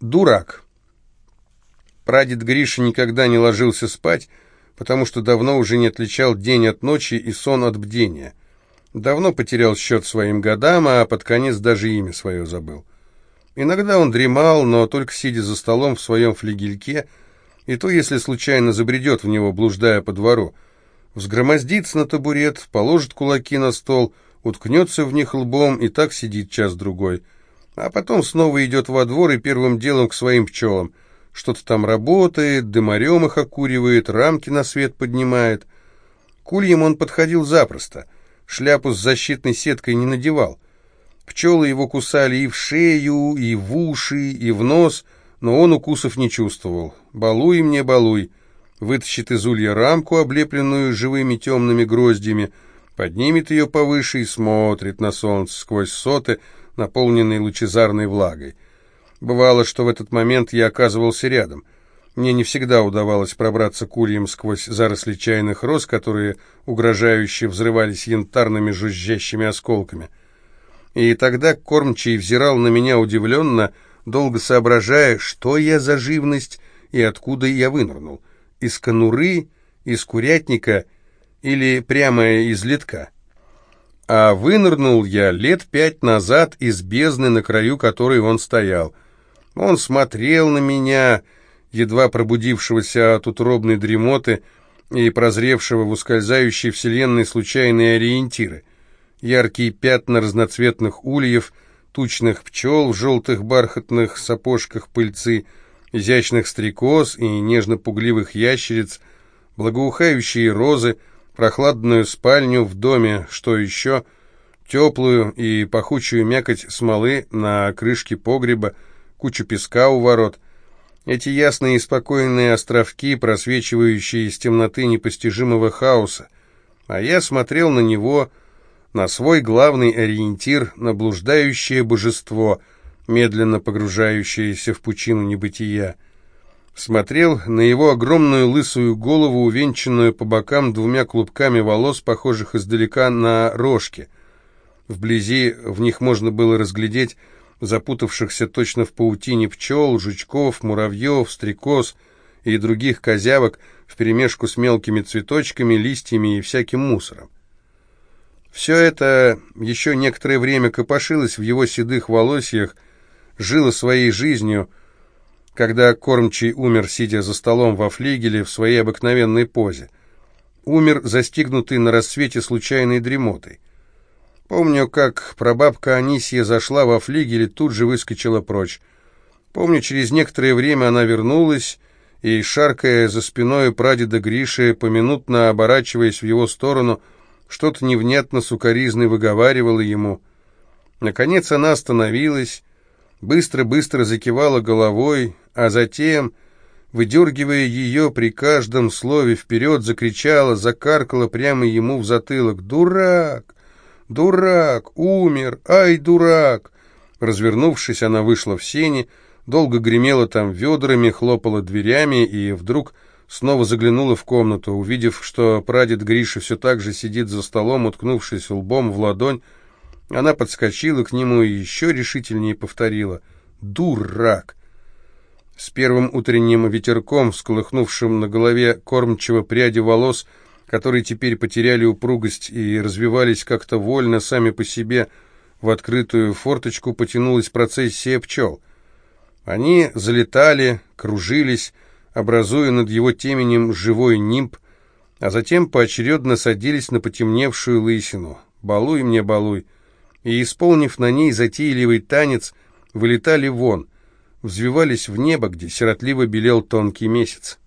Дурак. Прадед Гриша никогда не ложился спать, потому что давно уже не отличал день от ночи и сон от бдения. Давно потерял счет своим годам, а под конец даже имя свое забыл. Иногда он дремал, но только сидя за столом в своем флигельке, и то, если случайно забредет в него, блуждая по двору, взгромоздится на табурет, положит кулаки на стол, уткнется в них лбом и так сидит час-другой, а потом снова идет во двор и первым делом к своим пчелам. Что-то там работает, дымарем их окуривает, рамки на свет поднимает. К ульям он подходил запросто, шляпу с защитной сеткой не надевал. Пчелы его кусали и в шею, и в уши, и в нос, но он укусов не чувствовал. «Балуй мне, балуй!» Вытащит из улья рамку, облепленную живыми темными гроздями, поднимет ее повыше и смотрит на солнце сквозь соты, наполненные лучезарной влагой. Бывало, что в этот момент я оказывался рядом. Мне не всегда удавалось пробраться к ульям сквозь заросли чайных роз, которые угрожающе взрывались янтарными жужжащими осколками. И тогда кормчий взирал на меня удивленно, долго соображая, что я за живность и откуда я вынырнул. Из конуры, из курятника или прямо из литка. А вынырнул я лет пять назад из бездны, на краю которой он стоял — он смотрел на меня, едва пробудившегося от утробной дремоты и прозревшего в ускользающей вселенной случайные ориентиры. Яркие пятна разноцветных ульев, тучных пчел в желтых бархатных сапожках пыльцы, изящных стрекоз и нежно-пугливых ящериц, благоухающие розы, прохладную спальню в доме, что еще, теплую и пахучую мякоть смолы на крышке погреба, кучу песка у ворот. Эти ясные и спокойные островки, просвечивающие из темноты непостижимого хаоса. А я смотрел на него, на свой главный ориентир, на блуждающее божество, медленно погружающееся в пучину небытия. Смотрел на его огромную лысую голову, увенчанную по бокам двумя клубками волос, похожих издалека на рожки. Вблизи в них можно было разглядеть запутавшихся точно в паутине пчел, жучков, муравьев, стрекоз и других козявок вперемешку с мелкими цветочками, листьями и всяким мусором. Все это еще некоторое время копошилось в его седых волосьях, жило своей жизнью, когда кормчий умер, сидя за столом во флигеле в своей обыкновенной позе. Умер, застигнутый на рассвете случайной дремотой. Помню, как прабабка Анисия зашла во флигель и тут же выскочила прочь. Помню, через некоторое время она вернулась, и, шаркая за спиной прадеда Гриши, поминутно оборачиваясь в его сторону, что-то невнятно сукоризной выговаривала ему. Наконец она остановилась, быстро-быстро закивала головой, а затем, выдергивая ее при каждом слове вперед, закричала, закаркала прямо ему в затылок «Дурак! «Дурак! Умер! Ай, дурак!» Развернувшись, она вышла в сени, долго гремела там ведрами, хлопала дверями и вдруг снова заглянула в комнату. Увидев, что прадед Гриша все так же сидит за столом, уткнувшись лбом в ладонь, она подскочила к нему и еще решительнее повторила «Дурак!». С первым утренним ветерком, всколыхнувшим на голове кормчего пряди волос, которые теперь потеряли упругость и развивались как-то вольно сами по себе, в открытую форточку потянулась процессия пчел. Они залетали, кружились, образуя над его теменем живой нимб, а затем поочередно садились на потемневшую лысину. «Балуй мне, балуй!» И, исполнив на ней затейливый танец, вылетали вон, взвивались в небо, где сиротливо белел тонкий месяц.